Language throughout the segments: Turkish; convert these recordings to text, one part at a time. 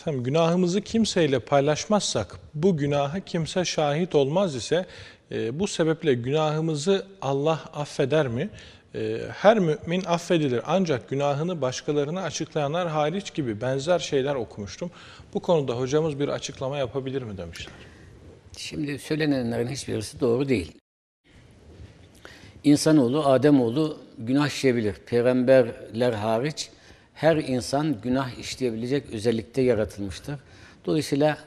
Efendim, günahımızı kimseyle paylaşmazsak, bu günaha kimse şahit olmaz ise e, bu sebeple günahımızı Allah affeder mi? E, her mümin affedilir ancak günahını başkalarına açıklayanlar hariç gibi benzer şeyler okumuştum. Bu konuda hocamız bir açıklama yapabilir mi demişler. Şimdi söylenenlerin hiçbirisi doğru değil. İnsanoğlu, Ademoğlu günah işleyebilir. Peygamberler hariç her insan günah işleyebilecek özellikte yaratılmıştır. Dolayısıyla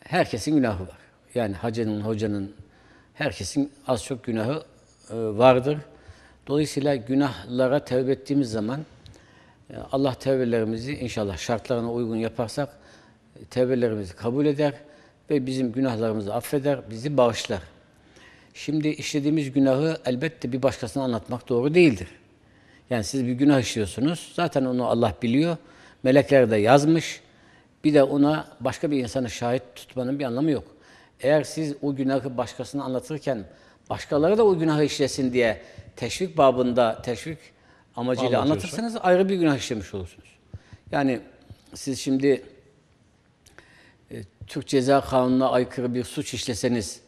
herkesin günahı var. Yani hacının, hocanın, herkesin az çok günahı e, vardır. Dolayısıyla günahlara tevbe ettiğimiz zaman e, Allah tevbelerimizi inşallah şartlarına uygun yaparsak e, tevbelerimizi kabul eder ve bizim günahlarımızı affeder, bizi bağışlar. Şimdi işlediğimiz günahı elbette bir başkasına anlatmak doğru değildir. Yani siz bir günah işliyorsunuz. Zaten onu Allah biliyor. Melekler de yazmış. Bir de ona başka bir insanı şahit tutmanın bir anlamı yok. Eğer siz o günahı başkasına anlatırken başkaları da o günahı işlesin diye teşvik babında teşvik amacıyla anlatırsanız ayrı bir günah işlemiş olursunuz. Yani siz şimdi e, Türk Ceza Kanunu'na aykırı bir suç işleseniz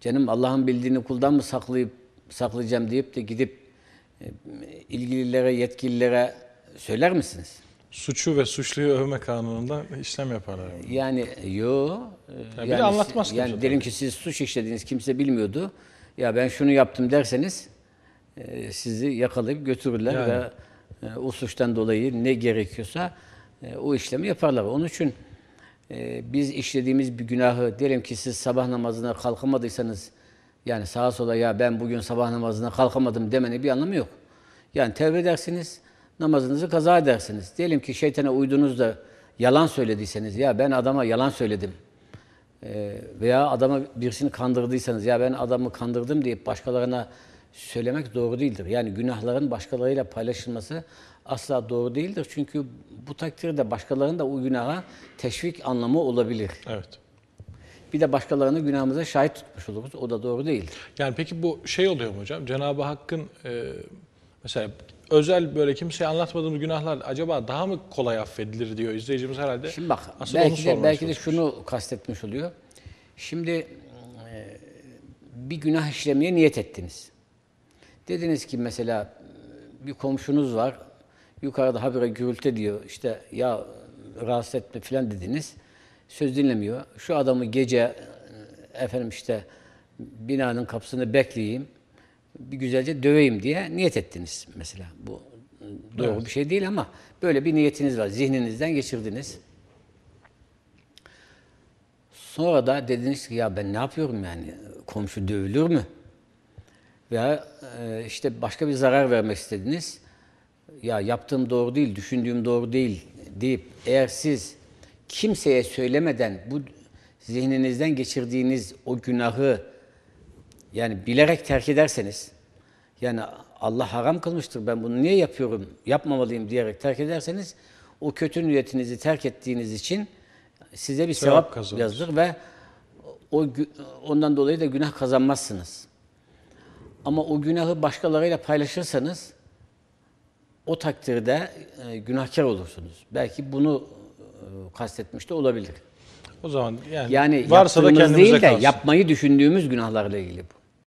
canım Allah'ın bildiğini kuldan mı saklayıp saklayacağım deyip de gidip ilgililere, yetkililere söyler misiniz? Suçu ve suçluyu övme kanununda işlem yaparlar. Yani yo. e, Ya bir de anlatmaz Yani diyelim ki siz suç işlediniz, kimse bilmiyordu. Ya ben şunu yaptım derseniz e, sizi yakalayıp götürürler Yani. ve e, o suçtan dolayı ne gerekiyorsa e, o işlemi yaparlar. Onun için e, biz işlediğimiz bir günahı diyelim ki siz sabah namazına kalkamadıysanız yani sağa sola ya ben bugün sabah namazına kalkamadım demenin bir anlamı yok. Yani tevbe edersiniz, namazınızı kaza edersiniz. Diyelim ki şeytana uydunuz da yalan söylediyseniz ya ben adama yalan söyledim. Ee, veya adama birisini kandırdıysanız ya ben adamı kandırdım deyip başkalarına söylemek doğru değildir. Yani günahların başkalarıyla paylaşılması asla doğru değildir. Çünkü bu takdirde başkalarının da o günaha teşvik anlamı olabilir. Evet. Bir de başkalarını günahımıza şahit tutmuş oluruz. O da doğru değil. Yani peki bu şey oluyor mu hocam? Cenab-ı Hakk'ın e, mesela özel böyle kimseye anlatmadığımız günahlar acaba daha mı kolay affedilir diyor izleyicimiz herhalde. Şimdi bak Asıl onu belki de, belki de şunu kastetmiş oluyor. Şimdi e, bir günah işlemeye niyet ettiniz. Dediniz ki mesela e, bir komşunuz var. Yukarıda habire gürültü diyor. İşte ya rahatsız etme falan dediniz. Söz dinlemiyor. Şu adamı gece e, efendim işte binanın kapısını bekleyeyim. Bir güzelce döveyim diye niyet ettiniz mesela. Bu e, doğru Evet. bir şey değil ama böyle bir niyetiniz var. Zihninizden geçirdiniz. Sonra da dediniz ki ya ben ne yapıyorum yani komşu dövülür mü? Veya e, işte başka bir zarar vermek istediniz. Ya yaptığım doğru değil, düşündüğüm doğru değil deyip eğer siz kimseye söylemeden bu zihninizden geçirdiğiniz o günahı yani bilerek terk ederseniz yani Allah haram kılmıştır ben bunu niye yapıyorum yapmamalıyım diyerek terk ederseniz o kötü niyetinizi terk ettiğiniz için size bir Sevap sevap, yazılır ve o ondan dolayı da günah kazanmazsınız. Ama o günahı başkalarıyla paylaşırsanız o takdirde e, günahkar olursunuz. Belki bunu kastetmiş de olabilir. O zaman yani, Yani varsa da kendimize değil de kalsın. yapmayı düşündüğümüz günahlarla ilgili bu.